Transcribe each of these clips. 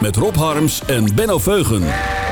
Met Rob Harms en Benno Veugen.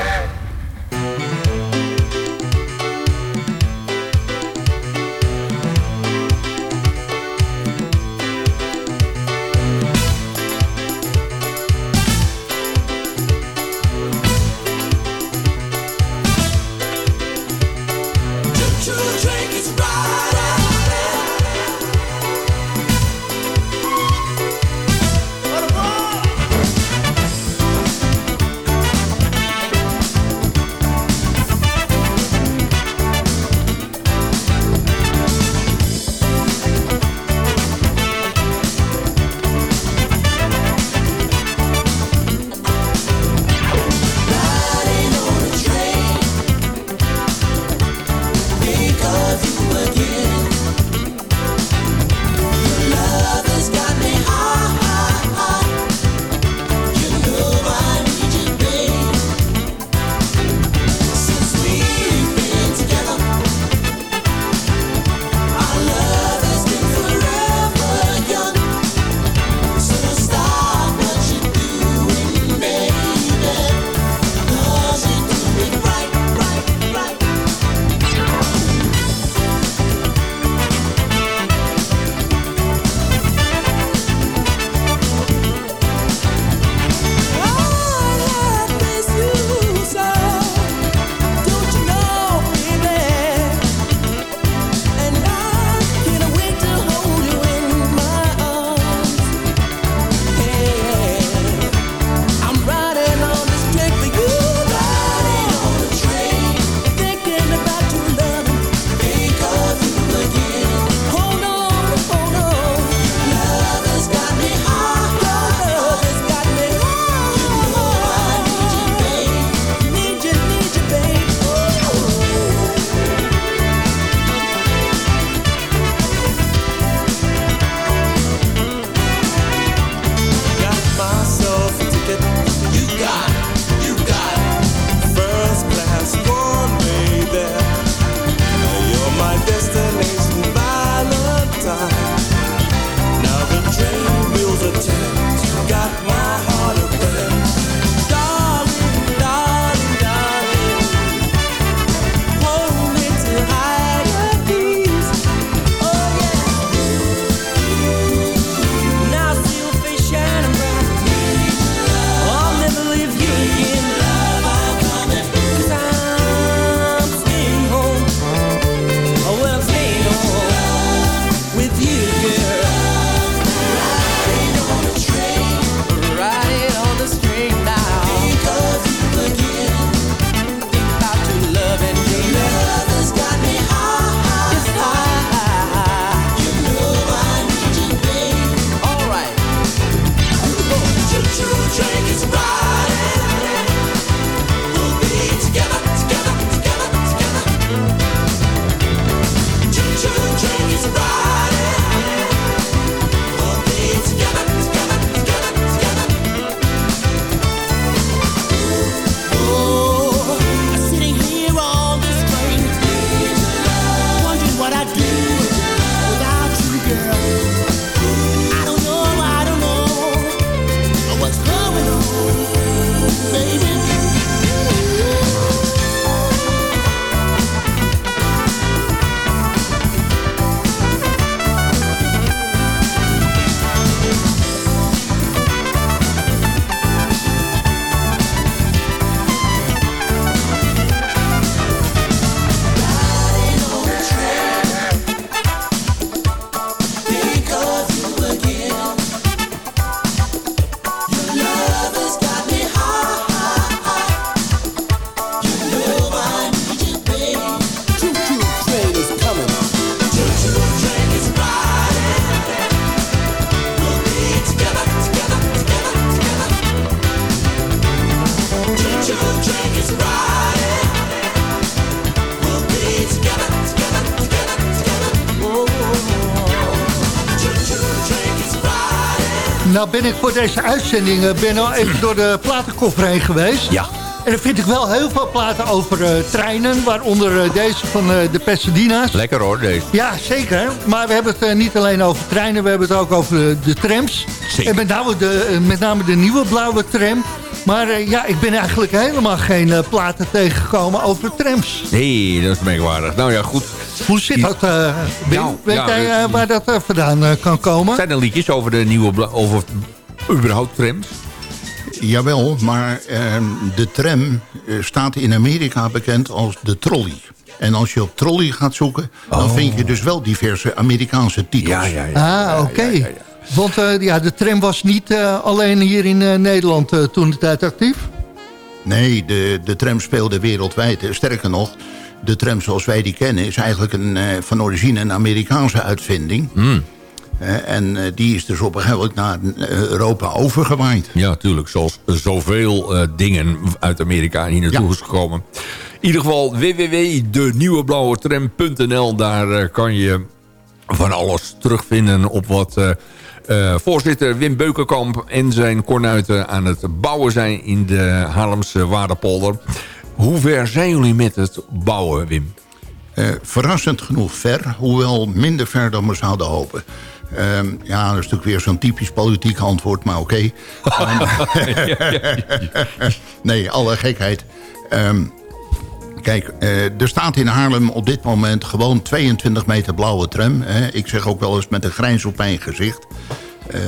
Nou ben ik voor deze uitzending uh, ben al even door de platenkoffer heen geweest. Ja. En dan vind ik wel heel veel platen over uh, treinen, waaronder uh, deze van de Pasadena's. Lekker hoor, deze. Ja, zeker. Maar we hebben het niet alleen over treinen, we hebben het ook over de, de trams. Zeker. En met name de, met name de nieuwe blauwe tram. Maar ja, ik ben eigenlijk helemaal geen platen tegengekomen over trams. Nee, dat is merkwaardig. Nou ja, goed. Hoe zit dat, uh, Wim? Nou, Weet ja, jij uh, waar dat uh, vandaan kan komen? Zijn er liedjes over de nieuwe... over überhaupt trams? Jawel, maar ehm, de tram staat in Amerika bekend als de trolley. En als je op trolley gaat zoeken, dan Oh. vind je dus wel diverse Amerikaanse titels. Ja, ja, ja. Ah, oké. Ja, ja, ja, ja. Want uh, ja, de tram was niet uh, alleen hier in uh, Nederland toen de tijd actief? Nee, de, de tram speelde wereldwijd. Sterker nog, de tram zoals wij die kennen... is eigenlijk een, van origine een Amerikaanse uitvinding. Mm. en die is dus op een gegeven moment naar Europa overgewaaid. Ja, tuurlijk. Zoals zoveel dingen uit Amerika hier naartoe Ja. is gekomen. In ieder geval www.denieuweblauwetram.nl. Daar eh, kan je van alles terugvinden op wat eh, eh, voorzitter Wim Beukenkamp en zijn kornuiten aan het bouwen zijn in de Haarlemse Waardepolder. Hoe ver zijn jullie met het bouwen, Wim? Eh, verrassend genoeg ver, hoewel minder ver dan we zouden hopen. Ehm, ja, dat is natuurlijk weer zo'n typisch politiek antwoord, maar oké. Ehm, nee, alle gekheid. Ehm, kijk, eh, er staat in Haarlem op dit moment gewoon 22 meter blauwe tram. Hè. Ik zeg ook wel eens met een grijns op mijn gezicht. Uh,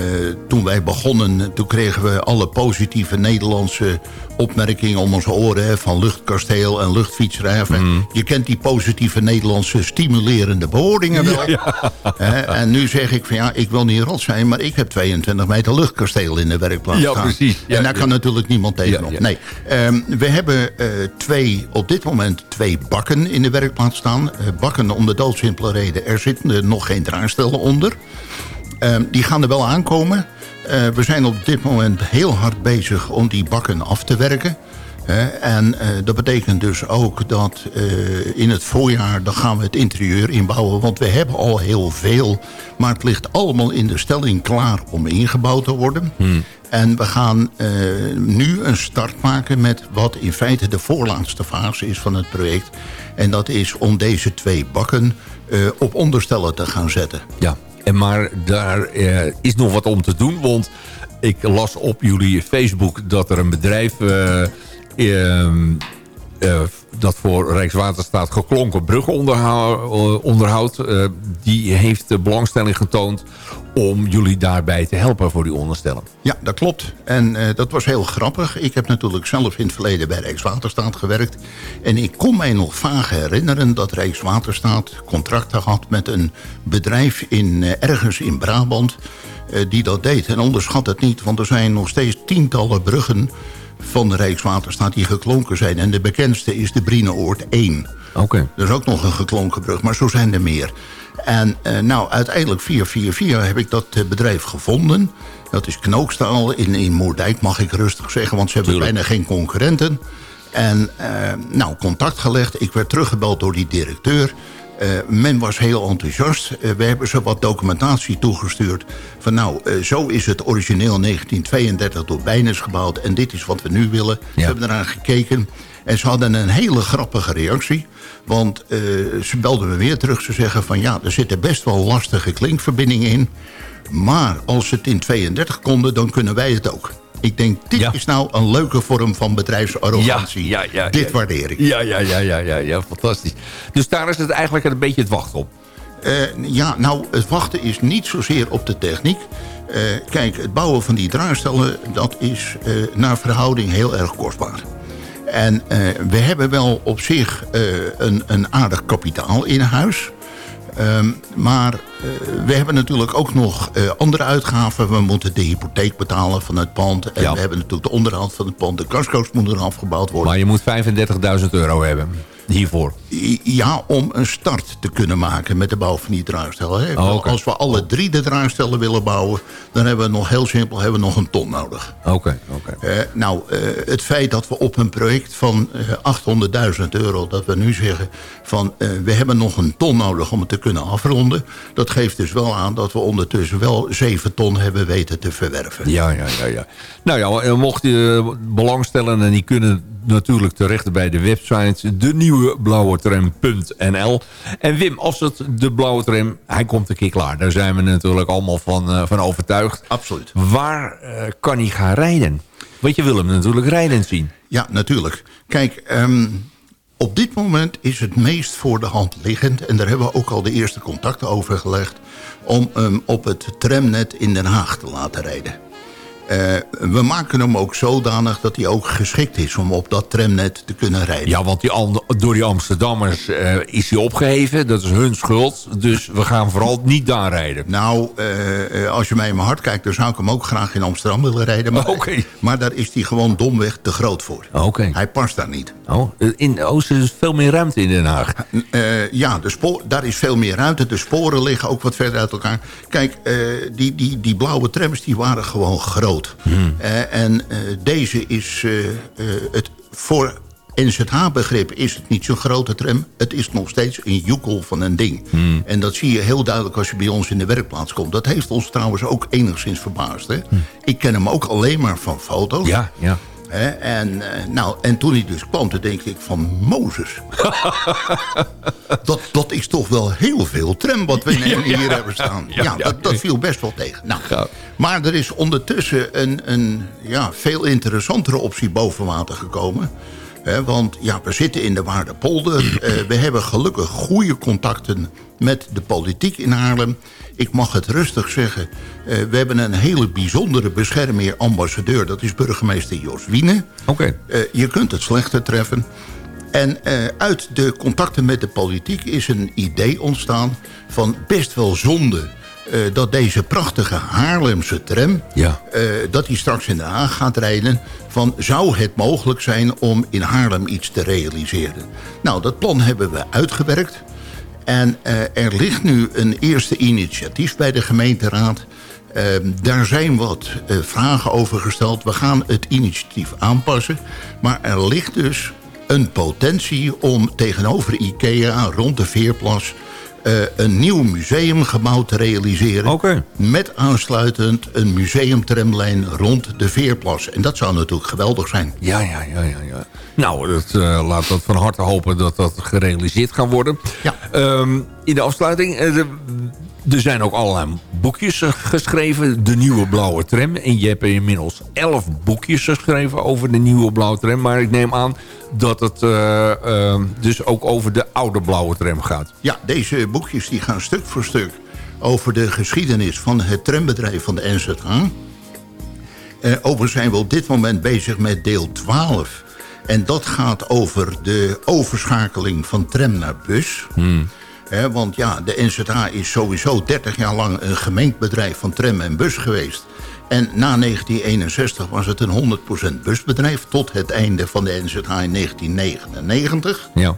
toen wij begonnen, toen kregen we alle positieve Nederlandse opmerkingen om onze oren. Hè, van luchtkasteel en luchtfietsrij. Mm. Je kent die positieve Nederlandse stimulerende bewoordingen wel. Ja, ja. Uh, en nu zeg ik van ja, ik wil niet rot zijn... maar ik heb 22 meter luchtkasteel in de werkplaats ja, staan. Precies. en daar kan natuurlijk niemand tegenop. Nee, um, we hebben uh, twee, op dit moment twee bakken in de werkplaats staan. Eh, bakken om de doodsimpele reden. Er zitten nog geen draagstellen onder. Uh, die gaan er wel aankomen. Uh, we zijn op dit moment heel hard bezig om die bakken af te werken. Uh, en dat betekent dus ook dat in het voorjaar... dan gaan we het interieur inbouwen. Want we hebben al heel veel. Maar het ligt allemaal in de stelling klaar om ingebouwd te worden. Hmm. En we gaan nu een start maken met wat in feite de voorlaatste fase is van het project. En dat is om deze twee bakken op onderstellen te gaan zetten. Ja. Maar daar uh, is nog wat om te doen. Want ik las op jullie Facebook dat er een bedrijf... Uh, uh, dat voor Rijkswaterstaat geklonken brugonderhoud... die heeft belangstelling getoond om jullie daarbij te helpen voor die onderstellen. Ja, dat klopt. En uh, dat was heel grappig. Ik heb natuurlijk zelf in het verleden bij Rijkswaterstaat gewerkt. En ik kon mij nog vaag herinneren dat Rijkswaterstaat contracten had... met een bedrijf in, uh, ergens in Brabant uh, die dat deed. En onderschat het niet, want er zijn nog steeds tientallen bruggen van de Rijkswaterstaat die geklonken zijn. En de bekendste is de Brieneoord 1. Oké. Okay. Er is ook nog een geklonken brug, maar zo zijn er meer. En uh, nou, uiteindelijk 444 heb ik dat uh, bedrijf gevonden. Dat is Knookstaal in, in Moerdijk, mag ik rustig zeggen. Want ze hebben Tuurlijk. bijna geen concurrenten. En uh, nou, contact gelegd. Ik werd teruggebeld door die directeur. Uh, men was heel enthousiast. Uh, we hebben ze wat documentatie toegestuurd. Van nou, uh, zo is het origineel 1932 door Bijners gebouwd. En dit is wat we nu willen. Ja. Ze hebben eraan gekeken. En ze hadden een hele grappige reactie. Want ze belden me weer terug. Ze zeggen van ja, er zitten best wel lastige klinkverbindingen in. Maar als ze het in 32 konden, dan kunnen wij het ook. Ik denk, dit ja. is nou een leuke vorm van bedrijfsarrogantie. Ja, ja, ja, dit waardeer ik. Ja, ja, ja, ja, ja, ja, fantastisch. Dus daar is het eigenlijk een beetje het wachten op. Uh, ja, nou, het wachten is niet zozeer op de techniek. Uh, kijk, het bouwen van die draagstellen, dat is uh, naar verhouding heel erg kostbaar. En we hebben wel op zich een, een aardig kapitaal in huis. Um, maar uh, we hebben natuurlijk ook nog andere uitgaven. We moeten de hypotheek betalen van het pand. En Ja. we hebben natuurlijk de onderhoud van het pand. De casco's moeten er afgebouwd worden. Maar je moet 35.000 euro hebben. Hiervoor? Ja, om een start te kunnen maken met de bouw van die druistellen. Hè. Oh. Als we alle drie de druistellen willen bouwen... dan hebben we nog heel simpel hebben we nog een ton nodig. Oké, oké. Eh, nou, eh, het feit dat we op een project van eh 800.000 euro... dat we nu zeggen van eh, we hebben nog een ton nodig om het te kunnen afronden... dat geeft dus wel aan dat we ondertussen wel 7 ton hebben weten te verwerven. Ja, ja, ja, ja. Nou ja, eh, mocht je belangstellen en die kunnen natuurlijk terecht bij de website de nieuwe blauwe tram.nl. En Wim, als het de blauwe tram, hij komt een keer klaar. Daar zijn we natuurlijk allemaal van, eh, van overtuigd. Absoluut. Waar eh, kan hij gaan rijden? Want je wil hem natuurlijk rijdend zien. Ja, natuurlijk. Kijk, ehm, op dit moment is het meest voor de hand liggend... en daar hebben we ook al de eerste contacten over gelegd... om hem op het tramnet in Den Haag te laten rijden. Eh, we maken hem ook zodanig dat hij ook geschikt is... om op dat tramnet te kunnen rijden. Ja, want die, door die Amsterdammers eh, is hij opgeheven. Dat is hun schuld. Dus we gaan vooral niet daar rijden. Nou, eh, als je mij in mijn hart kijkt... dan zou ik hem ook graag in Amsterdam willen rijden. Maar, Oké. maar daar is hij gewoon domweg te groot voor. Oké. Hij past daar niet. Oh, in Oosten is veel meer ruimte in Den Haag. Ja, de spoor, daar is veel meer ruimte. De sporen liggen ook wat verder uit elkaar. Kijk, die, die, die blauwe trams die waren gewoon groot. Eh, en eh, deze is eh, het voor NZH-begrip is het niet zo'n grote tram. Het is nog steeds een joekel van een ding. En dat zie je heel duidelijk als je bij ons in de werkplaats komt. Dat heeft ons trouwens ook enigszins verbaasd. Hè? Ik ken hem ook alleen maar van foto's. Ja, ja. En, eh, nou, en toen hij dus kwam, toen denk ik van Mozes. dat, dat is toch wel heel veel tram wat we hier hebben staan. Ja, ja, ja. dat, dat viel best wel tegen. Nou, Ja. Maar er is ondertussen een, een ja, veel interessantere optie boven water gekomen. Want ja, we zitten in de Waardepolder. Eh, we hebben gelukkig goede contacten met de politiek in Haarlem. Ik mag het rustig zeggen. eh, we hebben een hele bijzondere beschermheer ambassadeur. Dat is burgemeester Jos Wiene. Oké. Eh, je kunt het slechter treffen. En uit de contacten met de politiek is een idee ontstaan... van best wel zonde eh, dat deze prachtige Haarlemse tram... Ja. eh, dat die straks in Den Haag gaat rijden... van zou het mogelijk zijn om in Haarlem iets te realiseren. Nou, dat plan hebben we uitgewerkt... En eh, er ligt nu een eerste initiatief bij de gemeenteraad. Eh, daar zijn wat vragen over gesteld. We gaan het initiatief aanpassen. Maar er ligt dus een potentie om tegenover IKEA rond de Veerplas... eh, een nieuw museumgebouw te realiseren. Met aansluitend een museumtramlijn rond de Veerplas. En dat zou natuurlijk geweldig zijn. Ja, ja, ja, ja. ja. Nou, dat, eh, laat dat van harte hopen dat dat gerealiseerd kan worden. Ja. Ehm, in de afsluiting, eh, er zijn ook allerlei boekjes eh, geschreven. De nieuwe blauwe tram. En je hebt inmiddels elf boekjes geschreven over de nieuwe blauwe tram. Maar ik neem aan dat het eh, ehm, dus ook over de oude blauwe tram gaat. Ja, deze boekjes die gaan stuk voor stuk over de geschiedenis van het trambedrijf van de NZH. Eh, overigens zijn we op dit moment bezig met deel 12. En dat gaat over de overschakeling van tram naar bus. Want ja, de NZH is sowieso 30 jaar lang een gemengd bedrijf van tram en bus geweest. En na 1961 was het een 100% busbedrijf... tot het einde van de NZH in 1999. Ja.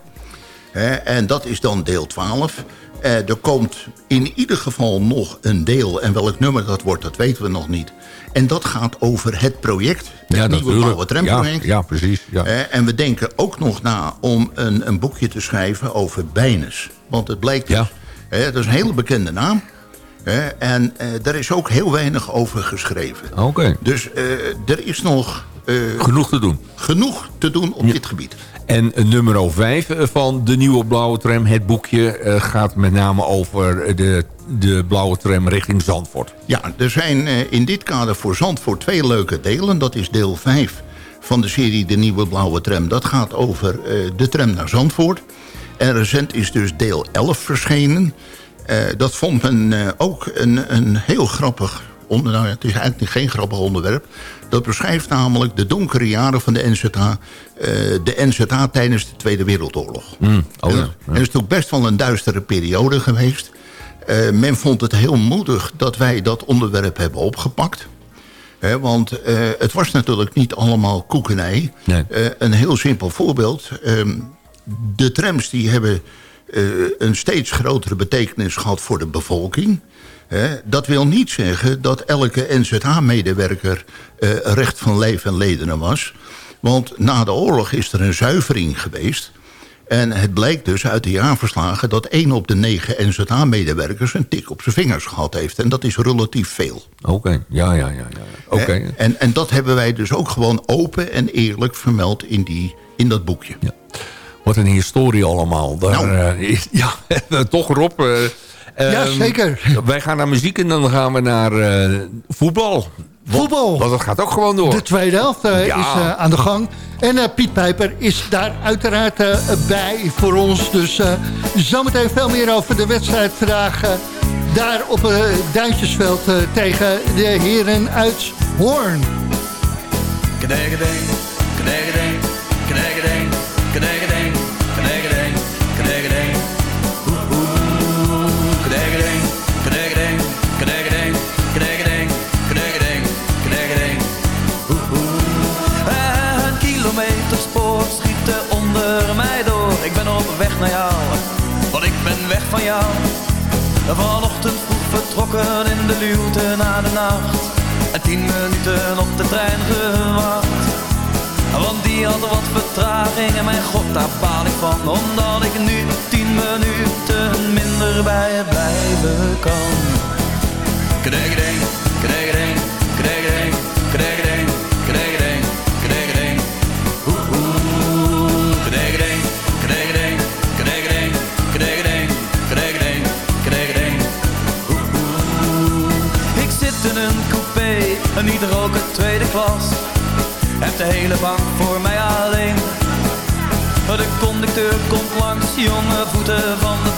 En dat is dan deel 12. Eh, er komt in ieder geval nog een deel. En welk nummer dat wordt, dat weten we nog niet. En dat gaat over het project. Het ja, nieuwe blauwe tramproject. Ja, ja, precies. Ja. Eh, en we denken ook nog na om een, een boekje te schrijven over Bijnes. Want het blijkt dus, hè, dat is een hele bekende naam. Hè, en eh, daar is ook heel weinig over geschreven. Oké. Dus eh, er is nog eh, Genoeg te doen. genoeg te doen op dit gebied. En nummer 5 van de nieuwe blauwe tram, het boekje, eh, gaat met name over de, de blauwe tram richting Zandvoort. Ja, er zijn eh, in dit kader voor Zandvoort twee leuke delen. Dat is deel 5 van de serie De Nieuwe Blauwe Tram. Dat gaat over eh, de tram naar Zandvoort. En recent is dus deel 11 verschenen. Eh, dat vond men eh, ook een, een heel grappig nou ja, het is eigenlijk geen grappig onderwerp. Dat beschrijft namelijk de donkere jaren van de NZH. eh, de NZH tijdens de Tweede Wereldoorlog. oh ja, En dat- ja. en dat is natuurlijk best wel een duistere periode geweest. Eh, men vond het heel moedig dat wij dat onderwerp hebben opgepakt. Want eh, het was natuurlijk niet allemaal koekenij. Nee. Een heel simpel voorbeeld. ehm, de trams die hebben een steeds grotere betekenis gehad voor de bevolking. Dat wil niet zeggen dat elke NZH-medewerker uh, recht van leven en ledenen was. Want na de oorlog is er een zuivering geweest. En het blijkt dus uit de jaarverslagen dat één op de negen NZH-medewerkers een tik op zijn vingers gehad heeft. En dat is relatief veel. Oké, ja, ja, ja. ja. Oké. En, en dat hebben wij dus ook gewoon open en eerlijk vermeld in, die, in dat boekje. Ja. Wat een historie allemaal. Daar, nou. uh, ja, toch Rob... Uh, ja, zeker. Wij gaan naar muziek en dan gaan we naar uh, voetbal. Voetbal. Want dat gaat ook gewoon door. De tweede helft uh, ja. is uh, aan de gang. En uh, Piet Pijper is daar uiteraard bij voor ons. Dus zometeen veel meer over de wedstrijd vandaag. daar op het Duintjesveld tegen de heren uit Hoorn. Weg naar jou, want ik ben weg van jou. Vanochtend vroeg vertrokken in de luwte na de nacht. En tien minuten op de trein gewacht. Want die had wat vertraging en mijn god daar baal ik van Omdat ik nu tien minuten minder bij je blijven kan Kregeding, kregeding, kregeding,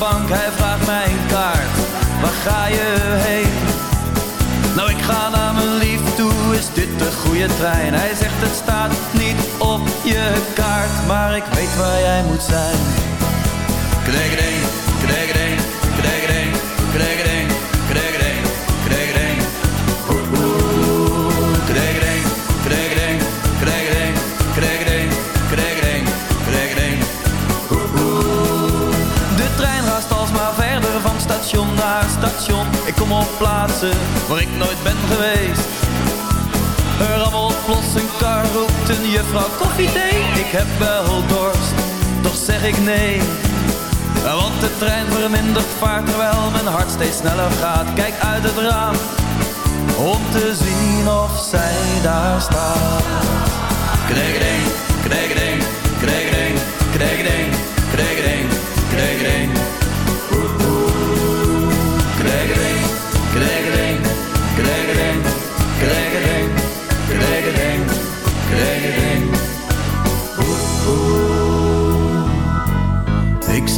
bank. Hij vraagt mij een kaart, waar ga je heen? Nou, ik ga naar mijn lief toe, is dit de goede trein? Hij zegt het staat niet op je kaart, maar ik weet waar jij moet zijn. Kregeding, kom op plaatsen waar ik nooit ben geweest. Er rammelt plots een kar, roept een juffrouw koffie thee. Ik heb wel dorst, toch zeg ik nee. Want de trein vermindert vaart terwijl mijn hart steeds sneller gaat. Kijk uit het raam om te zien of zij daar staat. Kregeding, kregeding, kregeding, kregeding,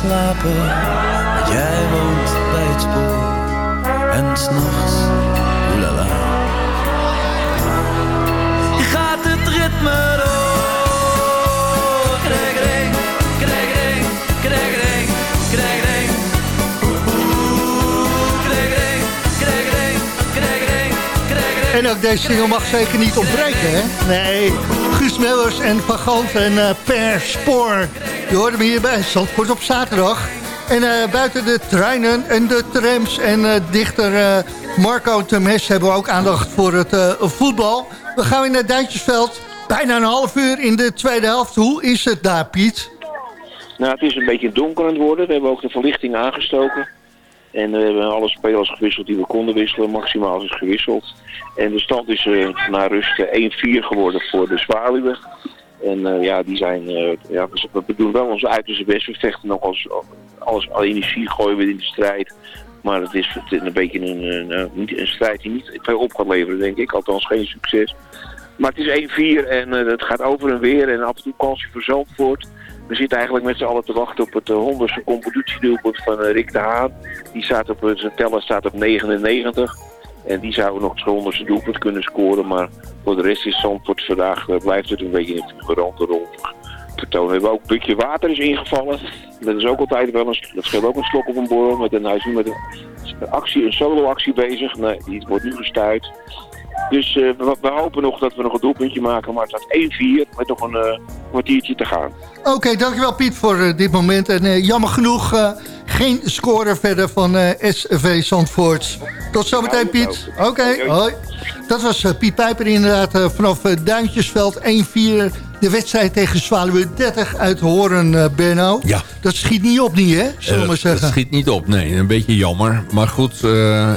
Slapen, jij woont bij het spoor. En s'nachts, En ook deze single mag zeker niet ontbreken, hè? Nee, Guus Mellers en Van Gant en uh, Per Spoor. Je hoort hem hier bij Zandvoort op zaterdag. En uh, buiten de treinen en de trams en uh, dichter Marco Temes... hebben we ook aandacht voor het voetbal. We gaan weer naar Duintjesveld. Bijna een half uur in de tweede helft. Hoe is het daar, Piet? Nou, het is een beetje donker aan het worden. We hebben ook de verlichting aangestoken. En we hebben alle spelers gewisseld die we konden wisselen. Maximaal is gewisseld. En de stand is uh, na rust 1-4 geworden voor de Zwaluwen. En uh, ja, die zijn, uh, ja, we, doen wel ons uiterste best. We vechten nog als, alles, alle energie gooien we in de strijd. Maar het is een beetje een, een, een, strijd die niet veel op gaat leveren, denk ik. Althans geen succes. Maar het is 1-4 en het gaat over en weer. En af en toe kansje voor Zandvoort. We zitten eigenlijk met z'n allen te wachten op het honderdste competitiedoelpunt van Rick de Haan. Die staat op, zijn teller staat op 99. En die zou nog het honderdste doelpunt kunnen scoren. Maar voor de rest is Zandvoort vandaag, blijft het een beetje in het rol vertonen. We hebben ook een putje water is ingevallen. Dat is ook altijd wel een, dat scheelt ook een slok op een borrel. Met een, hij is nu met een, actie, een solo-actie bezig. Nee, die wordt nu gestuurd. Dus uh, we, we, hopen nog dat we nog een doelpuntje maken. Maar het staat 1-4 met nog een uh, kwartiertje te gaan. Oké, okay, dankjewel Piet voor uh, dit moment. En jammer genoeg geen score verder van SV Zandvoort. Tot zometeen Piet. Oké, okay, hoi. Dat was Piet Pijper inderdaad vanaf Duintjesveld 1-4 de wedstrijd tegen Zwaluwe 30 uit Horen, uh, Benno. Ja. Dat schiet niet op niet, hè? Zullen we uh, zeggen. Dat schiet niet op, nee. Een beetje jammer. Maar goed, uh,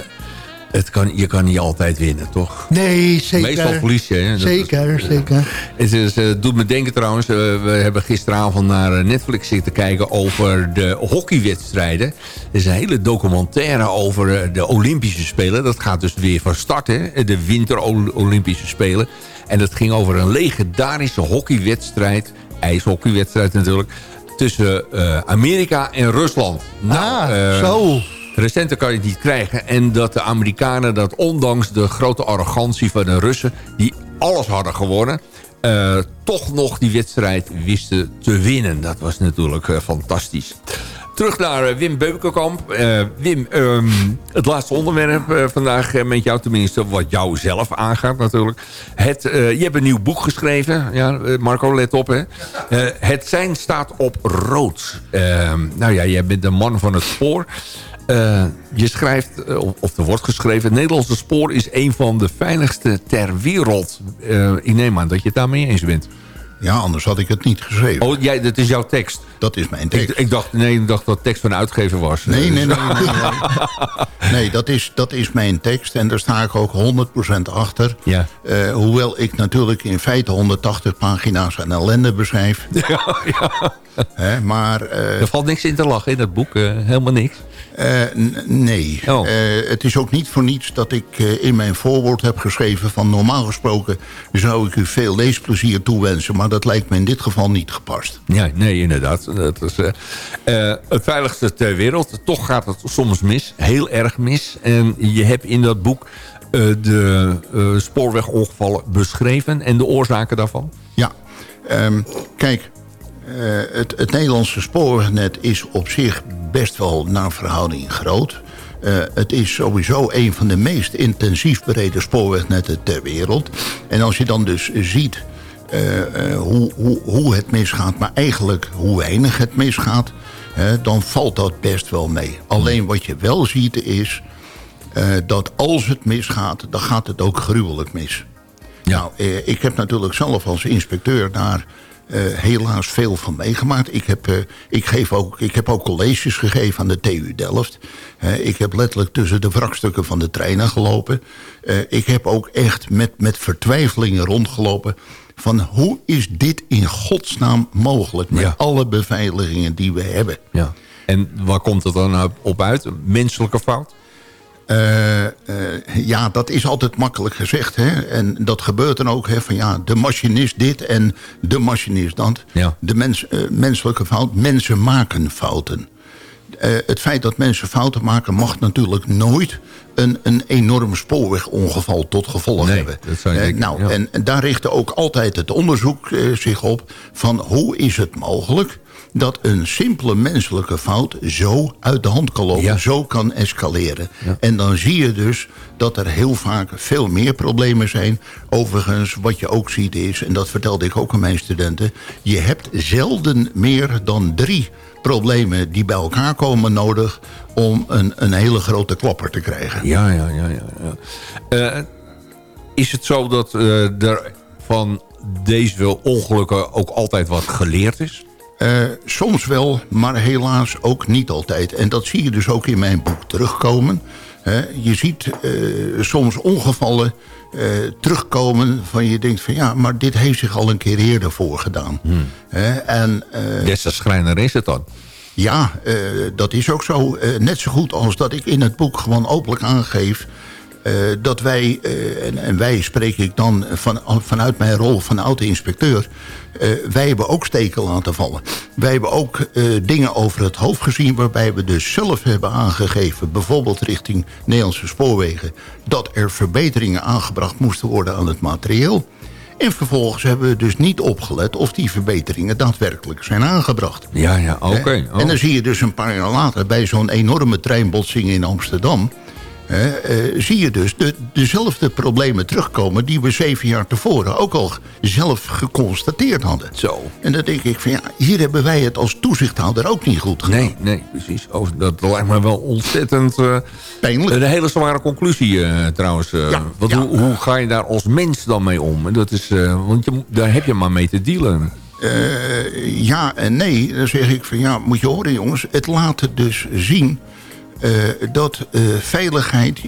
het kan, je kan niet altijd winnen, toch? Nee, zeker. Meestal je. Hè? Zeker, is, zeker. Het is, doet me denken trouwens, we hebben gisteravond naar Netflix zitten kijken over de hockeywedstrijden. Er is een hele documentaire over de Olympische Spelen. Dat gaat dus weer van start, hè? De Winter-Olympische Spelen. En dat ging over een legendarische hockeywedstrijd. IJshockeywedstrijd natuurlijk. Tussen uh, Amerika en Rusland. Nou, ah, uh, zo. Recenter kan je het niet krijgen. En dat de Amerikanen dat ondanks de grote arrogantie van de Russen... die alles hadden gewonnen... Uh, toch nog die wedstrijd wisten te winnen. Dat was natuurlijk fantastisch. Terug naar uh, Wim Beukenkamp. Wim, um, het laatste onderwerp vandaag met jou tenminste, wat jou zelf aangaat natuurlijk. Het, je hebt een nieuw boek geschreven. Ja, Marco, let op hè. het zijn staat op rood. Ehm, nou ja, jij bent de man van het spoor. Je schrijft, of er wordt geschreven... het Nederlandse spoor is een van de veiligste ter wereld. ik neem aan dat je het daarmee eens bent. Ja, anders had ik het niet geschreven. Oh, jij, dat is jouw tekst? Dat is mijn tekst. Ik, ik dacht, nee, ik dacht dat tekst van de uitgever was. Nee, nee, nee. Nee, nee. nee dat, is, dat is mijn tekst en daar sta ik ook 100% achter. Ja. Uh, hoewel ik natuurlijk in feite 180 pagina's aan ellende beschrijf. Ja, ja. He, maar, uh, er valt niks in te lachen in dat boek, uh, helemaal niks. Nee. Oh. het is ook niet voor niets dat ik in mijn voorwoord heb geschreven... van normaal gesproken zou ik u veel leesplezier toewensen... maar dat lijkt me in dit geval niet gepast. Ja, nee, inderdaad. Dat is, het veiligste ter wereld. Toch gaat het soms mis, heel erg mis. En je hebt in dat boek de spoorwegongevallen beschreven... en de oorzaken daarvan. Ja, um, kijk... Uh, het, het, Nederlandse spoorwegnet is op zich best wel naar verhouding groot. Uh, het is sowieso een van de meest intensief bereden spoorwegnetten ter wereld. En als je dan dus ziet uh, hoe, hoe, hoe, het misgaat, maar eigenlijk hoe weinig het misgaat... dan valt dat best wel mee. Alleen wat je wel ziet is dat als het misgaat, dan gaat het ook gruwelijk mis. Ja. Nou, ik heb natuurlijk zelf als inspecteur daar uh, helaas veel van meegemaakt. Ik heb, ik, geef ook, ik heb ook colleges gegeven aan de TU Delft. Ik heb letterlijk tussen de wrakstukken van de treinen gelopen. ik heb ook echt met, met vertwijfelingen rondgelopen... van hoe is dit in godsnaam mogelijk... met ja. alle beveiligingen die we hebben. Ja. En waar komt het dan op uit? Een menselijke fout? Uh, uh, ja, dat is altijd makkelijk gezegd. Hè? En dat gebeurt dan ook. Hè, van ja, de machinist dit en de machinist dat. Ja. De mens, uh, menselijke fout. Mensen maken fouten. Het feit dat mensen fouten maken mag natuurlijk nooit een, een enorm spoorwegongeval tot gevolg nee, hebben. Dat denken, nou, ja. en, en, daar richtte ook altijd het onderzoek zich op van hoe is het mogelijk dat een simpele menselijke fout zo uit de hand kan lopen, Ja. zo kan escaleren. Ja. En dan zie je dus dat er heel vaak veel meer problemen zijn. Overigens, wat je ook ziet is, en dat vertelde ik ook aan mijn studenten... je hebt zelden meer dan drie problemen die bij elkaar komen nodig... om een, een hele grote klapper te krijgen. Ja, ja, ja. ja, ja. Eh, is het zo dat eh, er van deze ongelukken ook altijd wat geleerd is? Uh, soms wel, maar helaas ook niet altijd. En dat zie je dus ook in mijn boek terugkomen. Je ziet uh, soms ongevallen terugkomen van je denkt van ja, maar dit heeft zich al een keer eerder voorgedaan. Hmm. en, Des te schrijner is het dan. Ja, dat is ook zo. net zo goed als dat ik in het boek gewoon openlijk aangeef uh, dat wij, uh, en, en, wij spreek ik dan van, vanuit mijn rol van auto-inspecteur... Uh, wij hebben ook steken laten vallen. Wij hebben ook dingen over het hoofd gezien... waarbij we dus zelf hebben aangegeven... bijvoorbeeld richting Nederlandse spoorwegen... dat er verbeteringen aangebracht moesten worden aan het materieel. En vervolgens hebben we dus niet opgelet... of die verbeteringen daadwerkelijk zijn aangebracht. Ja, ja, oké. Oh. En dan zie je dus een paar jaar later... bij zo'n enorme treinbotsing in Amsterdam uh, zie je dus de, dezelfde problemen terugkomen... die we zeven jaar tevoren ook al zelf geconstateerd hadden. Zo. En dan denk ik van ja, hier hebben wij het als toezichthouder ook niet goed gedaan. Nee, nee, precies. Oh, dat lijkt me wel ontzettend... Uh, Pijnlijk. Een hele zware conclusie uh, trouwens. Ja, want ja. Hoe, hoe, ga je daar als mens dan mee om? Dat is, want je, daar heb je maar mee te dealen. ja en nee, dan zeg ik van ja, moet je horen jongens... het laten dus zien uh, dat uh, veiligheid,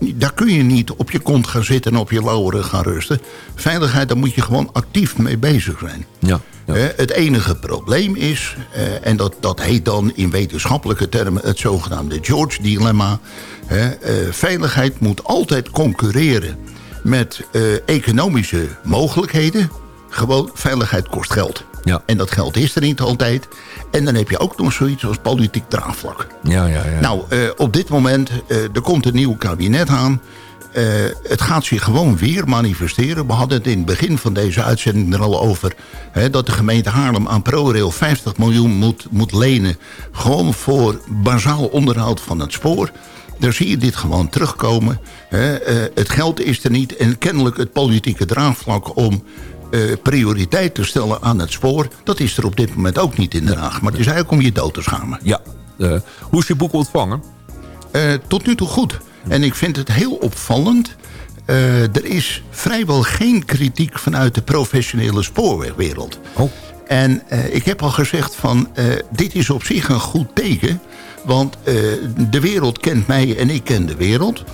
daar kun je niet op je kont gaan zitten en op je lauweren gaan rusten. Veiligheid, daar moet je gewoon actief mee bezig zijn. Ja, ja. Uh, het enige probleem is, en dat, dat heet dan in wetenschappelijke termen het zogenaamde George-dilemma. veiligheid moet altijd concurreren met economische mogelijkheden. Gewoon, veiligheid kost geld. Ja. En dat geld is er niet altijd. En dan heb je ook nog zoiets als politiek draagvlak. Ja, ja, ja. Nou, uh, op dit moment, uh, er komt een nieuw kabinet aan. Uh, het gaat zich gewoon weer manifesteren. We hadden het in het begin van deze uitzending er al over... Hè, dat de gemeente Haarlem aan ProRail 50 miljoen moet, moet lenen... gewoon voor bazaal onderhoud van het spoor. Daar zie je dit gewoon terugkomen. Hè. het geld is er niet en kennelijk het politieke draagvlak... om uh, prioriteit te stellen aan het spoor... dat is er op dit moment ook niet in Den Haag. Maar het is eigenlijk om je dood te schamen. Ja. Uh, hoe is je boek ontvangen? Uh, tot nu toe goed. En ik vind het heel opvallend... er is vrijwel geen kritiek vanuit de professionele spoorwegwereld. Oh. En ik heb al gezegd van... dit is op zich een goed teken... want de wereld kent mij en ik ken de wereld...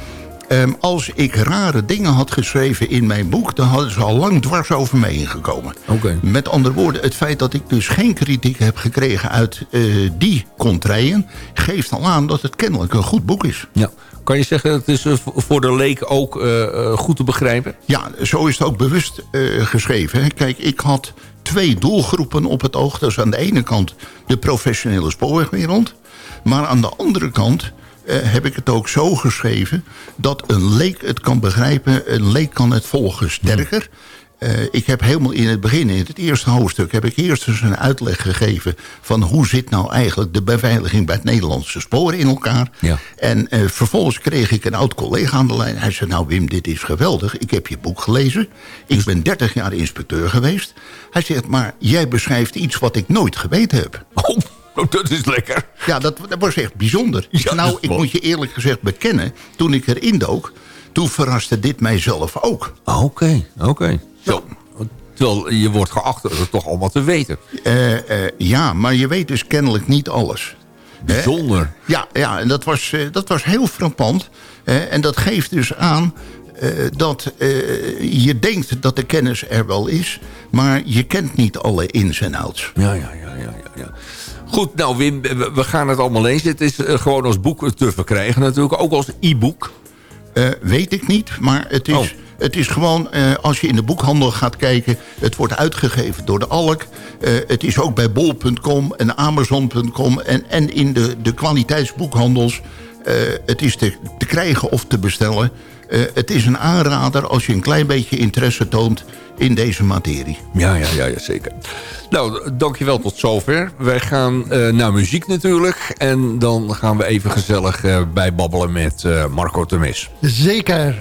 Um, als ik rare dingen had geschreven in mijn boek... dan hadden ze al lang dwars over me ingekomen. Okay. Met andere woorden, het feit dat ik dus geen kritiek heb gekregen... uit uh, die contraien, geeft al aan dat het kennelijk een goed boek is. Ja. Kan je zeggen, dat het is voor de leek ook uh, goed te begrijpen? Ja, zo is het ook bewust uh, geschreven. Kijk, ik had twee doelgroepen op het oog. Dat is aan de ene kant de professionele spoorwegwereld. Maar aan de andere kant uh, heb ik het ook zo geschreven... dat een leek het kan begrijpen, een leek kan het volgen sterker... Uh, ik heb helemaal in het begin, in het eerste hoofdstuk... heb ik eerst eens een uitleg gegeven... van hoe zit nou eigenlijk de beveiliging bij het Nederlandse spoor in elkaar. Ja. En uh, vervolgens kreeg ik een oud collega aan de lijn. Hij zei, nou Wim, dit is geweldig. Ik heb je boek gelezen. Ik ben 30 jaar inspecteur geweest. Hij zegt, maar jij beschrijft iets wat ik nooit geweten heb. Oh. Oh, dat is lekker. Ja, dat, dat was echt bijzonder. Ja, nou, ik moet je eerlijk gezegd bekennen... toen ik erin dook, toen verraste dit mijzelf ook. Oké, oké. Okay. Zo. Terwijl je wordt geacht het toch allemaal te weten. Uh, uh, ja, maar je weet dus kennelijk niet alles. Bijzonder. Hè? Ja, ja, en dat was, uh, dat was heel frappant. en dat geeft dus aan dat je denkt dat de kennis er wel is... maar je kent niet alle ins en outs. Ja, ja, ja, ja, ja. Goed, nou Wim, we gaan het allemaal lezen. Het is uh, gewoon als boek te verkrijgen natuurlijk. Ook als e-book. Uh, weet ik niet, maar het is... Oh. Het is gewoon, uh, als je in de boekhandel gaat kijken... het wordt uitgegeven door de Alk. Uh, het is ook bij bol.com en amazon.com... en, en in de, de kwaliteitsboekhandels. Uh, het is te, te krijgen of te bestellen. Het is een aanrader als je een klein beetje interesse toont in deze materie. Ja, ja, ja, ja zeker. Nou, dankjewel tot zover. Wij gaan uh, naar muziek natuurlijk. En dan gaan we even gezellig uh, bijbabbelen met uh, Marco Temis. Zeker.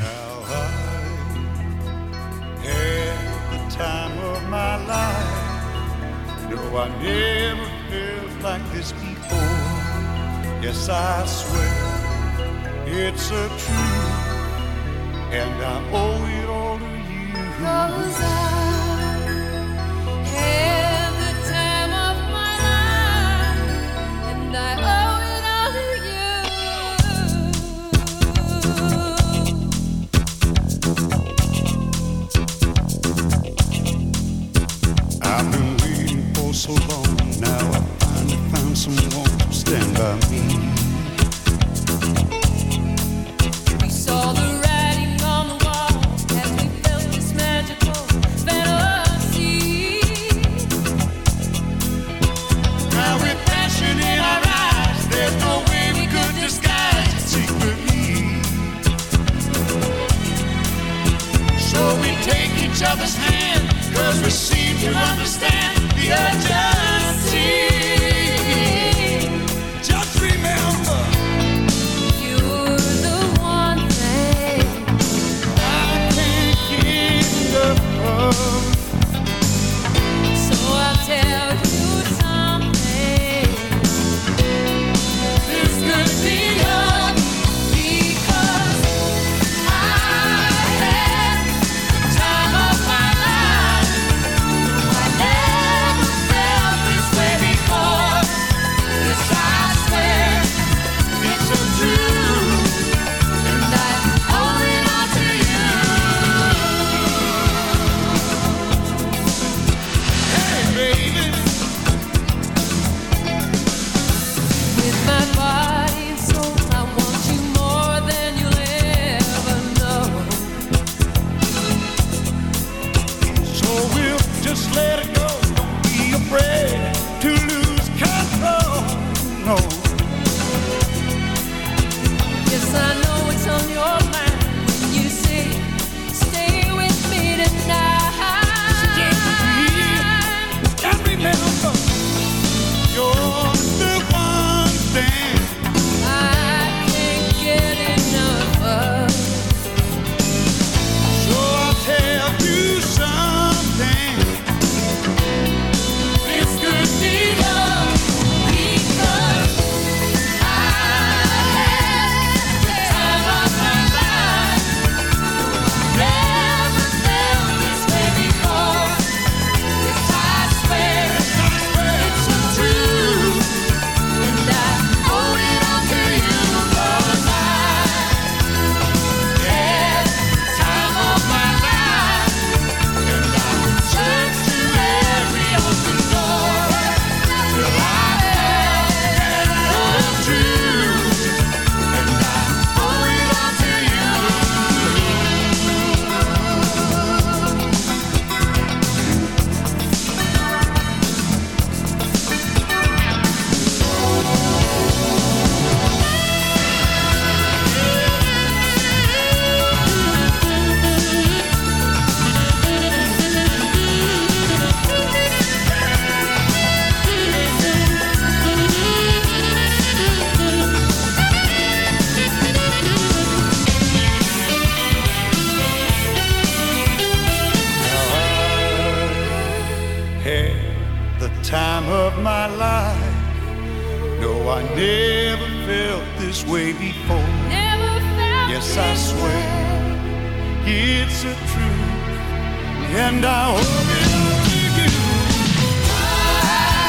Yes, I swear it's a truth, and I owe it all to you. Cause I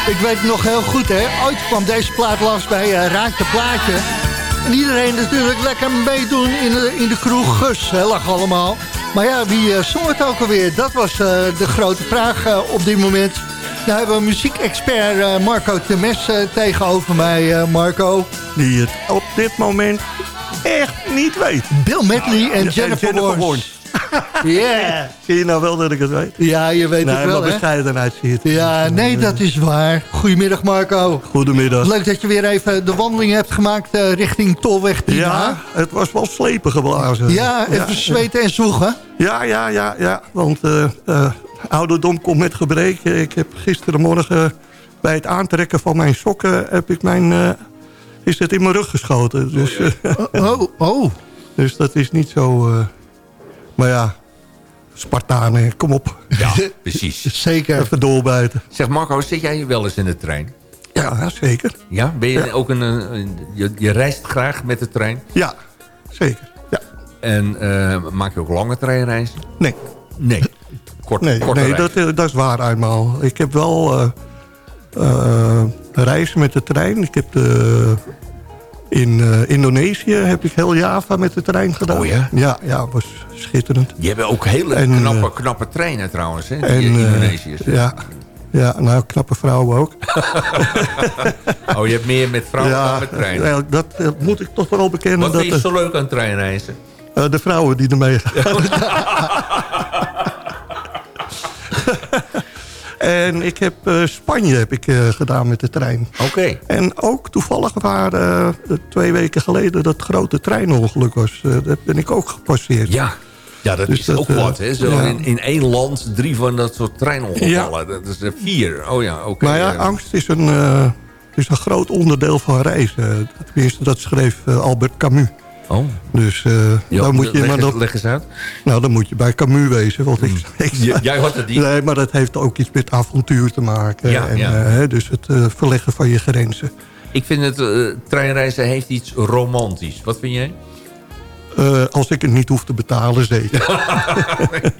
Ik weet het nog heel goed, hè. Ooit kwam deze plaat langs bij uh, Raak de Plaatje. En iedereen natuurlijk lekker meedoen in de, in de kroeg. Gus, hè, lag allemaal. Maar ja, wie eh, zong het ook alweer? Dat was eh, de grote vraag eh, op dit moment. Nou hebben we muziekexpert eh, Marco Temes eh, tegenover mij. eh, Marco. Die het op dit moment echt niet weet. Bill Medley en Jennifer, Warnes. Ja, Zie je nou wel dat ik het weet? ja, je weet Nee, het wel, hè? bescheidenheid zie je het. Ja, nee, dat is waar. Goedemiddag, Marco. Goedemiddag. Leuk dat je weer even de wandeling hebt gemaakt eh, richting Tolweg 10. Ja, het was wel slepen geblazen. Ja, even zweten en zwoegen. Ja, ja, ja, ja. Want eh eh, ouderdom komt met gebrek. Ik heb gisterenmorgen bij het aantrekken van mijn sokken... Heb ik mijn, is het in mijn rug geschoten. Dus, eh, Oh, oh. dus dat is niet zo... maar ja, Spartanen, kom op. Ja, precies. Zeker. Even doorbijten. Zeg Marco, zit jij wel eens in de trein? Ja, zeker. Ja? Ben je Ja. ook een, een- je, je reist graag met de trein? Ja, zeker. Ja. En eh, maak je ook lange treinreizen? Nee. Nee. Kort, Nee, korte nee dat, eh, dat is waar eenmaal. Ik heb wel eh, reizen met de trein. Ik heb de, in Indonesië heb ik heel Java met de trein gedaan. Oh ja? Ja, ja was schitterend. Die hebben ook hele En, knappe, eh, knappe treinen trouwens, hè? Die En, eh, Indonesiërs. ja, Ja, nou, knappe vrouwen ook. Oh, je hebt meer met vrouwen dan met treinen. ja, dat eh, moet ik toch wel bekennen. Wat dat je de- zo leuk aan treinreizen? eh, de vrouwen die ermee gaan. en ik heb Spanje heb ik, gedaan met de trein. Oké. En ook toevallig eh, twee weken geleden dat grote treinongeluk was. Dat ben ik ook gepasseerd. Ja. Ja, dat Dus is dat, ook eh, wat, hè? Zo ja. in, in één land drie van dat soort treinongevallen. Dat is er vier. Oh ja, oké. Maar ja, angst is een, eh, is een groot onderdeel van reizen. Tenminste, dat schreef eh, Albert Camus. Oh. Dus Ja, dan moet je... leg, maar dat, leg eens uit. nou, dan moet je bij Camus wezen. Want ik, ik- J- jij had het niet. Nee, maar dat heeft ook iets met avontuur te maken. Ja, en, ja. dus het verleggen van je grenzen. Ik vind het, treinreizen heeft iets romantisch. Wat vind jij? Eh, als ik het niet hoef te betalen, zeker.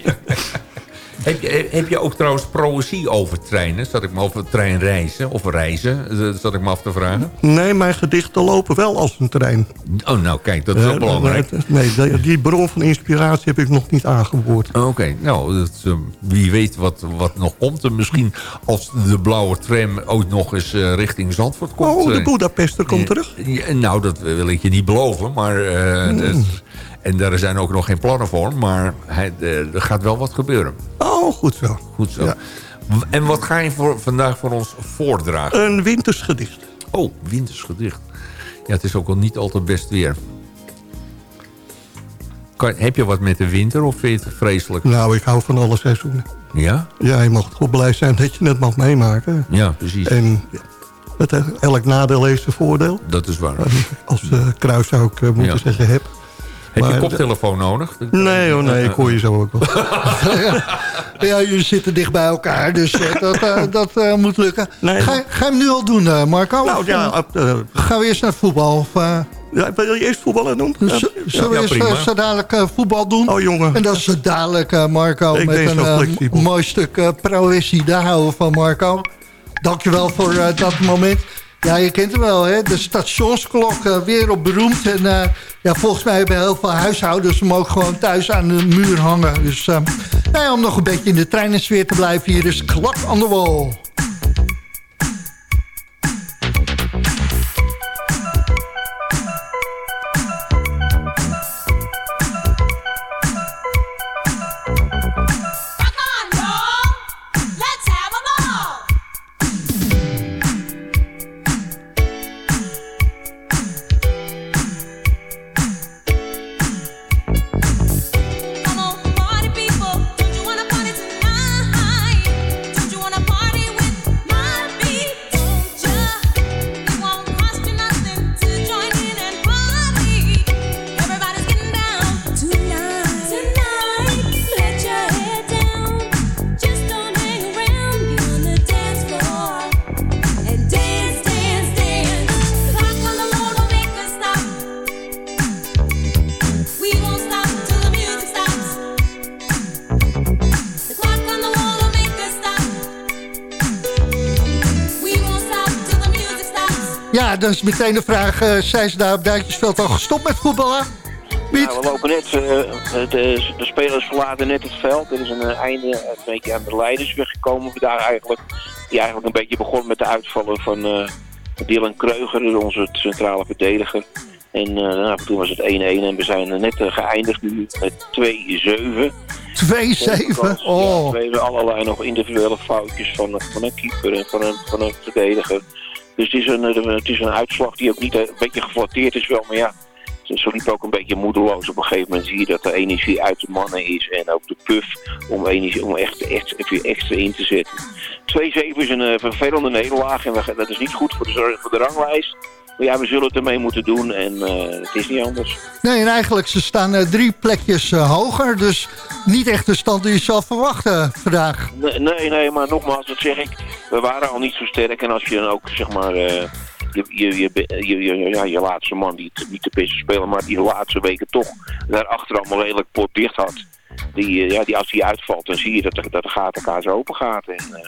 Heb je, heb je ook trouwens proëzie over treinen? Zat ik me over treinreizen of reizen? eh, Zat ik me af te vragen. Nee, mijn gedichten lopen wel als een trein. Oh, nou kijk, dat is Eh, ook belangrijk. Nee, die- bron van inspiratie heb ik nog niet aangeboord. Oké, nou, dat, eh, wie weet wat, wat nog komt. En misschien als de blauwe tram ook nog eens eh, richting Zandvoort komt. Oh, de eh, Boedapester komt eh, terug. nou, dat wil ik je niet beloven. Maar, eh, dat- en daar zijn ook nog geen plannen voor. Maar hij, eh, er gaat wel wat gebeuren. Oh, goed zo. Goed zo. Ja. En wat ga je voor, vandaag voor ons voordragen? Een wintersgedicht. Oh, wintersgedicht. Ja, het is ook al niet altijd best weer. Kan, heb je wat met de winter of vind je het vreselijk? Nou, ik hou van alle seizoenen. Ja? Ja, je mag toch blij zijn dat je het mag meemaken. Ja, precies. En met, eh, elk nadeel heeft zijn voordeel. Dat is waar. Als eh kruis zou ik eh, moeten Ja. zeggen heb. Heb je maar- koptelefoon nodig? Nee hoor, nee, ik hoor je zo ook wel. Ja, jullie zitten dicht bij elkaar, dus eh, dat, eh, dat eh, moet lukken. Nee, ga, ga je hem nu al doen, eh, Marco? Nou Of, ja, gaan we eerst naar het voetbal? Of, eh, ja, wil je eerst voetballen doen? z- zullen we ja, eerst zo dadelijk eh, voetbal doen? Oh jongen. En dat is zo dadelijk, eh, Marco, Ik met een mooi stuk uh, proëzie. Daar houden we van, Marco. Dankjewel voor eh, dat moment. Ja, je kent hem wel, hè? De stationsklok, eh, wereldberoemd. En eh, ja, volgens mij hebben heel veel huishoudens hem ook gewoon thuis aan de muur hangen. Dus eh, nou om nog een beetje in de treinensfeer te blijven, hier is Clock on the Wall. Ja, dan is meteen de vraag, eh, zijn ze daar op Duitsersveld al gestopt met voetballen? Piet? Nou, we lopen net, eh, de, de spelers verlaten net het veld. Er is een eh, einde een beetje aan de leidersweg gekomen vandaag eigenlijk. Die eigenlijk een beetje begon met de uitvallen van Dylan Kreuger, onze centrale verdediger. En nou, toen was het 1-1 en we zijn net geëindigd nu met 2-7. 2-7. Oh. Ja, we hebben allerlei nog individuele foutjes van, van een keeper en van een, van een verdediger. Dus het is een, eh, een uitslag die ook niet eh, een beetje geflatteerd is wel, maar ja. Ze liep ook een beetje moedeloos. Op een gegeven moment zie je dat de energie uit de mannen is. En ook de puff om, energie, om echt, echt extra in te zetten. 2-7 is een eh, vervelende nederlaag. En dat is niet goed voor de, voor de ranglijst. Maar ja, we zullen het ermee moeten doen. En eh, het is niet anders. Nee, en eigenlijk, ze staan eh, drie plekjes eh, hoger. Dus niet echt de stand die je zou verwachten vandaag. Nee, nee, nee, maar nogmaals, dat zeg ik. We waren al niet zo sterk. En als je dan ook, zeg maar, je, je, je, je, je- ja, je laatste man, die niet de beste speler, maar die de laatste weken toch daarachter allemaal redelijk pot dicht had. Die, eh, ja, die, als die uitvalt, dan zie je dat, de- dat de gaten elkaar zo open gaat. En, eh,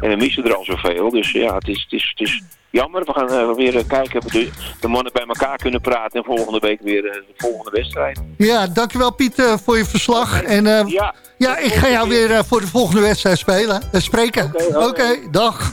En we missen er al zoveel. Dus ja, het is, het is, het is jammer. We gaan eh, weer kijken of we de, de mannen bij elkaar kunnen praten. En volgende week weer de volgende wedstrijd. Ja, dankjewel Piet voor je verslag. En ja. Ja, ik ga jou weer voor de volgende wedstrijd spelen, spreken. Oké, oké. dag.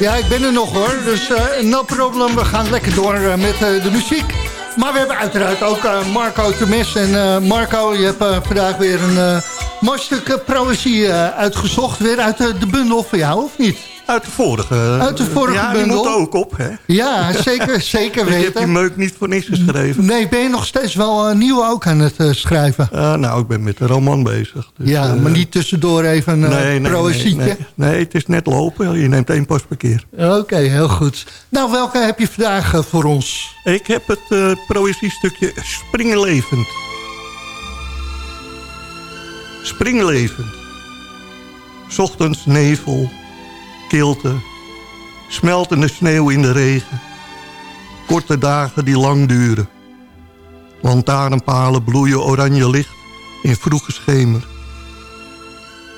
Ja, ik ben er nog hoor, dus eh no problem. We gaan lekker door eh, met eh, de muziek. Maar we hebben uiteraard ook Marco Temes. En Marco, je hebt vandaag weer een mooi stuk eh, proëzie eh, uitgezocht. Weer uit eh, de bundel van jou, of niet? Uit de vorige. Uit de vorige ja, die bundel. moet ook op, hè? Ja, zeker, zeker Ik heb die weten. meuk niet voor niks geschreven. Nee, ben je nog steeds wel eh, nieuw ook aan het eh, schrijven? Eh, nou, ik ben met een roman bezig. Dus, ja, eh, maar niet tussendoor even een nee, nee, proëzietje? nee, nee. Nee, het is net lopen. Je neemt één pas per keer. Oké, heel goed. Nou, welke heb je vandaag eh, voor ons? Ik heb het uh, proëziestukje Springlevend. Springlevend. 's Ochtends nevel, kilte, smeltende sneeuw in de regen. Korte dagen die lang duren. Lantaarnpalen bloeien oranje licht in vroege schemer.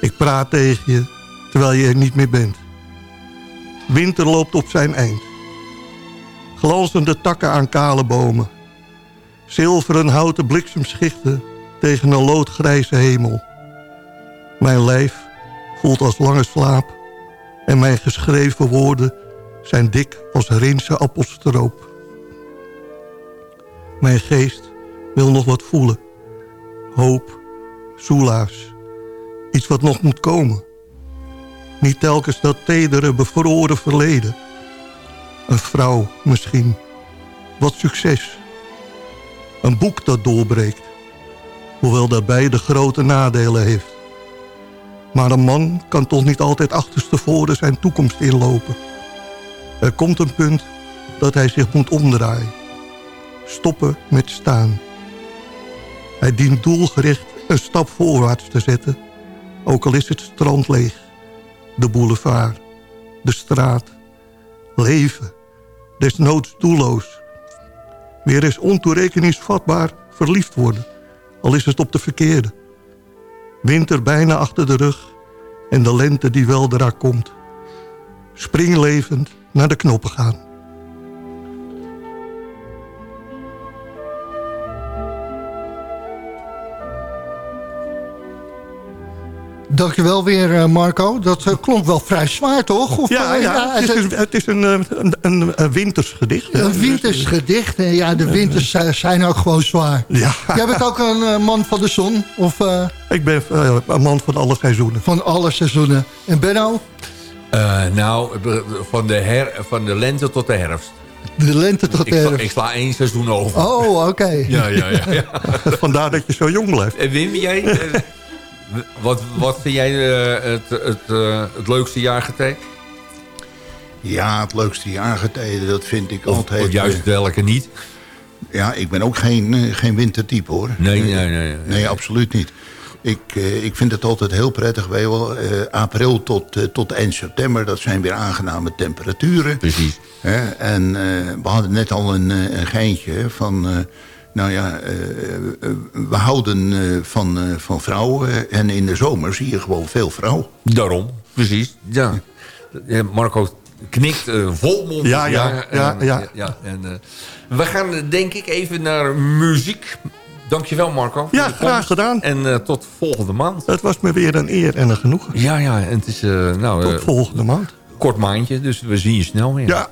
Ik praat tegen je terwijl je er niet meer bent. Winter loopt op zijn eind. Glanzende takken aan kale bomen. Zilveren houten bliksemschichten tegen een loodgrijze hemel. Mijn lijf voelt als lange slaap en mijn geschreven woorden zijn dik als rinse appelstroop. Mijn geest wil nog wat voelen. Hoop, soelaas, iets wat nog moet komen. Niet telkens dat tedere, bevroren verleden. Een vrouw misschien. Wat succes. Een boek dat doorbreekt. Hoewel dat beide grote nadelen heeft. Maar een man kan toch niet altijd achterstevoren zijn toekomst inlopen. Er komt een punt dat hij zich moet omdraaien. Stoppen met staan. Hij dient doelgericht een stap voorwaarts te zetten. Ook al is het strand leeg. De boulevard. De straat. Leven. Desnoods doelloos. Weer eens ontoerekeningsvatbaar verliefd worden. Al is het op de verkeerde. Winter bijna achter de rug. En de lente die weldra komt. Springlevend naar de knoppen gaan. Dankjewel weer, eh, Marco. Dat eh, klonk wel vrij zwaar, toch? Of, Ja, eh, ja, het, is, een- het is een, eh, een, een, winters gedicht. Een winters gedicht. En ja, de winters eh, zijn ook gewoon zwaar. Ja. Jij bent ook een eh, man van de zon? Of eh, Ik ben eh, een man van alle seizoenen. van alle seizoenen? En Benno? Eh, nou, van de, her, van de lente tot de herfst. De lente tot Ik, de sla, herfst. ik sla één seizoen over. Oh, oké. Ja, ja, ja. ja. Vandaar dat je zo jong blijft. En Wim, jij... wat, wat vind jij eh, het, het, eh, het leukste jaargetij? Ja, het leukste jaargetijden, dat vind ik Of, altijd... of juist eh, welke niet? ja, ik ben ook geen, geen wintertype, hoor. Nee, nee, nee. nee. Nee, absoluut niet. Ik, ik vind het altijd heel prettig, je wel. april tot, tot eind september, dat zijn weer aangename temperaturen. Precies. En we hadden net al een, een geintje van... nou ja, eh, eh, we houden eh, van, eh, van vrouwen. En in de zomer zie je gewoon veel vrouw. Daarom, precies. Ja. Ja, Marco knikt volmondig. Ja, ja, ja, en, ja. ja, en, eh, we gaan denk ik even naar muziek. Dankjewel Marco. voor Ja, graag gedaan. En eh, tot volgende maand. Het was me weer een eer en een genoegen. Ja, ja, en het is eh, nou, Tot volgende maand. kort maandje, dus we zien je snel weer. Ja,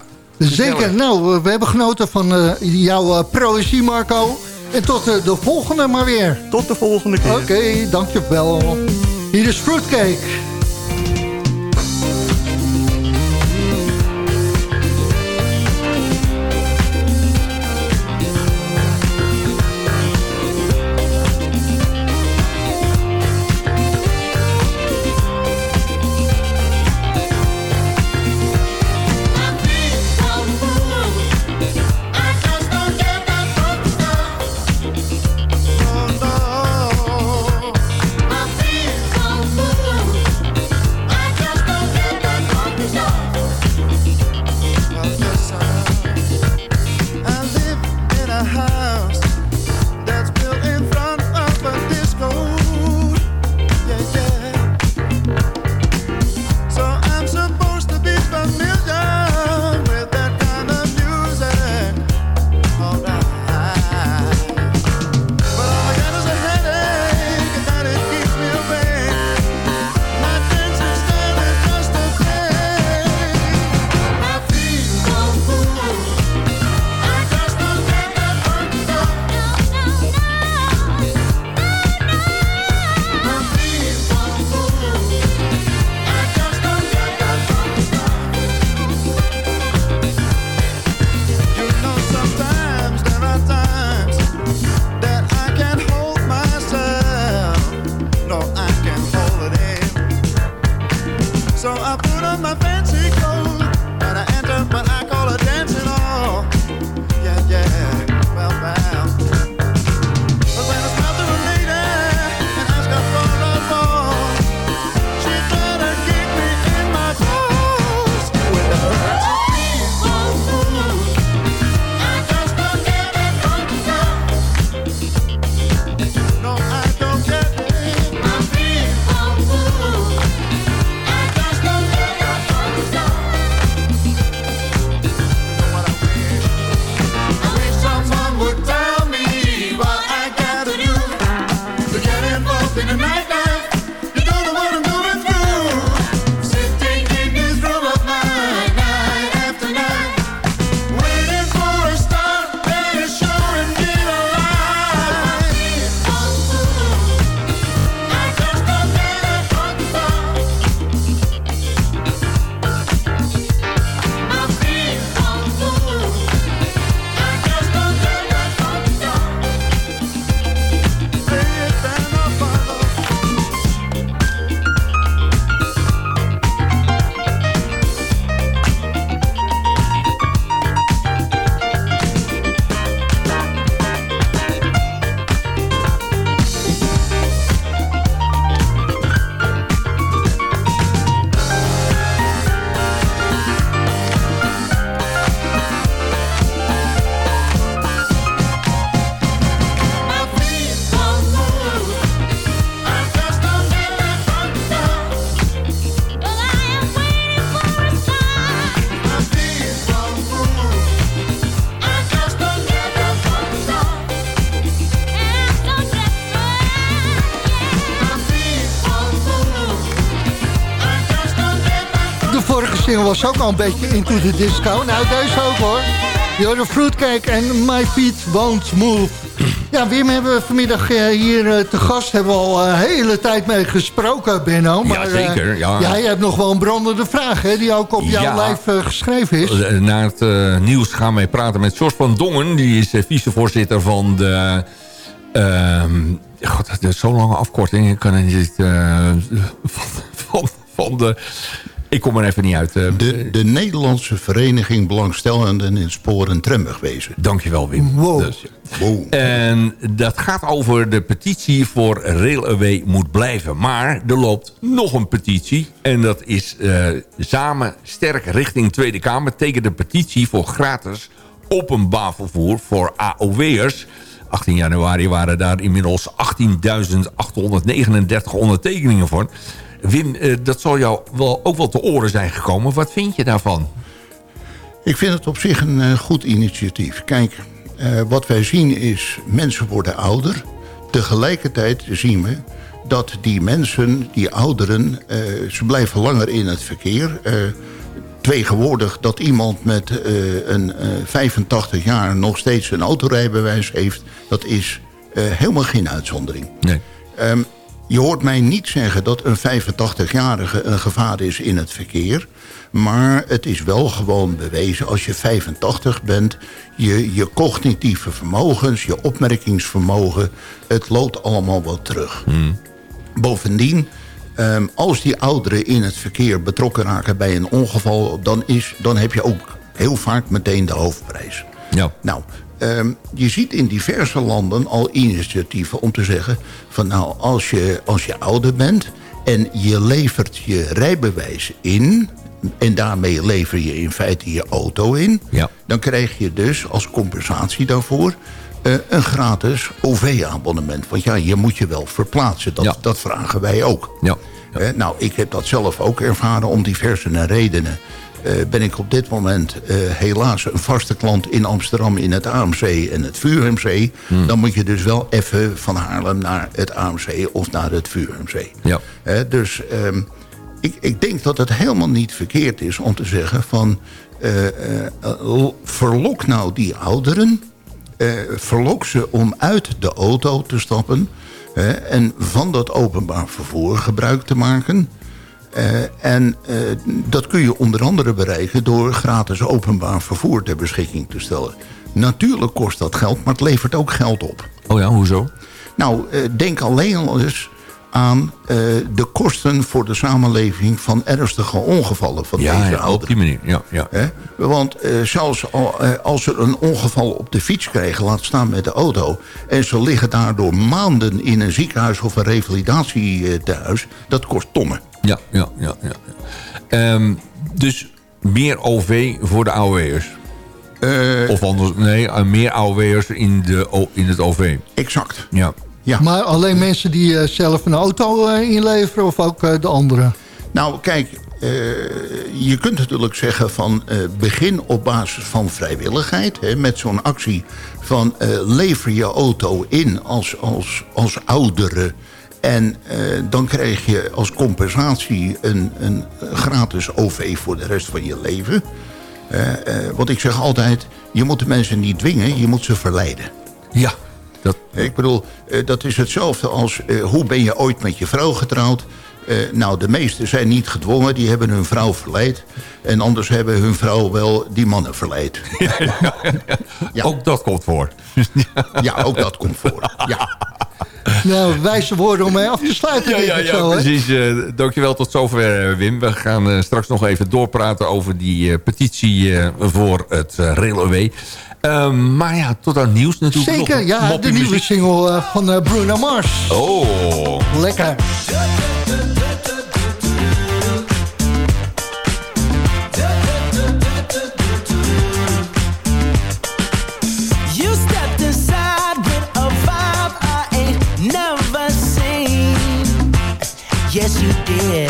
Zeker. Nou, we hebben genoten van eh, jouw eh, proëzie, Marco. En tot eh, de volgende maar weer. tot de volgende keer. Oké, dankjewel. Hier is Fruitcake. I put on my fancy clothes and I enter what I call a dancing hall. Yeah, yeah, single was ook al een beetje Into the Disco. Nou, deze ook hoor. You're Fruitcake en My Feet Won't Move. Ja, Wim hebben we vanmiddag eh, hier eh, te gast. Hebben we al een hele tijd mee gesproken, Benno. Maar, eh, zeker, ja. ja, je hebt nog wel een brandende vraag, hè, die ook op jouw Ja. lijf eh, geschreven is. Eh, Na het eh, nieuws gaan wij praten met Jos van Dongen. Die is eh, vicevoorzitter van de... ehm, God, dat is zo'n lange afkorting. Ik kan het niet... eh, van, van, van de... Ik kom er even niet uit. eh. De, de Nederlandse Vereniging Belangstellenden in Spoor- en Tramwegwezen. Dankjewel, Wim. Wow. Dus, Wow. En dat gaat over de petitie voor Railway moet blijven. Maar er loopt nog een petitie. En dat is eh, samen sterk richting Tweede Kamer... tegen de petitie voor gratis openbaar vervoer voor AOW'ers. 18 januari waren daar inmiddels 18.839 ondertekeningen voor. Wim, eh, dat zal jou wel, ook wel te oren zijn gekomen. Wat vind je daarvan? Ik vind het op zich een eh, goed initiatief. Kijk, eh, wat wij zien is, mensen worden ouder. Tegelijkertijd zien we dat die mensen, die ouderen, ze blijven langer in het verkeer. Tegenwoordig dat iemand met een eh, 85 jaar nog steeds een autorijbewijs heeft... dat is helemaal geen uitzondering. Nee. Ehm, je hoort mij niet zeggen dat een 85-jarige een gevaar is in het verkeer. Maar het is wel gewoon bewezen als je 85 bent... je, je cognitieve vermogens, je opmerkingsvermogen... het loopt allemaal wat terug. Bovendien, ehm, als die ouderen in het verkeer betrokken raken bij een ongeval... dan, is, dan heb je ook heel vaak meteen de hoofdprijs. Ja. Nou, ehm, je ziet in diverse landen al initiatieven om te zeggen... van nou, als je, als je ouder bent en je levert je rijbewijs in... en daarmee lever je in feite je auto in... Ja. dan krijg je dus als compensatie daarvoor... eh, een gratis OV-abonnement. Want ja, je moet je wel verplaatsen. Dat, Ja. dat vragen wij ook. Ja. Nou, ik heb dat zelf ook ervaren om diverse redenen. Eh, ben ik op dit moment eh, helaas een vaste klant in Amsterdam in het AMC en het VUMC. Hmm. Dan moet je dus wel even van Haarlem naar het AMC of naar het VUMC. Ja. Eh, dus ehm, ik, ik denk dat het helemaal niet verkeerd is om te zeggen van... verlok nou die ouderen verlok ze om uit de auto te stappen... en van dat openbaar vervoer gebruik te maken. Eh, en eh, dat kun je onder andere bereiken... door gratis openbaar vervoer ter beschikking te stellen. Natuurlijk kost dat geld, maar het levert ook geld op. Oh ja, hoezo? Nou, eh, denk alleen al eens aan de kosten voor de samenleving... van ernstige ongevallen van Ja, deze ja, op die manier. Ja, ja. Want zelfs al, als ze een ongeval op de fiets krijgen, laat staan met de auto... en ze liggen daardoor maanden in een ziekenhuis of een revalidatietehuis... dat kost tonnen. Ja, ja, ja. ja. Ehm, dus meer OV voor de AOW'ers. Eh, Of anders, nee, eh, meer AOW'ers in, de, in het OV. exact. Ja. Ja. Maar alleen mensen die eh, zelf een auto eh, inleveren of ook eh, de anderen? Nou, kijk, eh, je kunt natuurlijk zeggen van eh, begin op basis van vrijwilligheid. Hè, met zo'n actie van eh, lever je auto in als, als, als oudere. En eh, dan krijg je als compensatie een, een gratis OV voor de rest van je leven. Eh, want ik zeg altijd, je moet de mensen niet dwingen, je moet ze verleiden. Ja. Dat, Ik bedoel, dat is hetzelfde als hoe ben je ooit met je vrouw getrouwd? Nou, de meesten zijn niet gedwongen, die hebben hun vrouw verleid. En anders hebben hun vrouw wel die mannen verleid. Ja. Ook dat komt voor. Ja, ook dat komt voor. Ja. Nou, wijze woorden om mee af te sluiten. Ja, ja, ja zo, precies. Eh, dankjewel tot zover, eh, Wim. We gaan eh, straks nog even doorpraten over die petitie voor het Railway. Ehm, maar ja, tot aan nieuws natuurlijk. Zeker, nog ja, de nieuwe muziek. single van Bruno Mars. Oh. Lekker. Yes,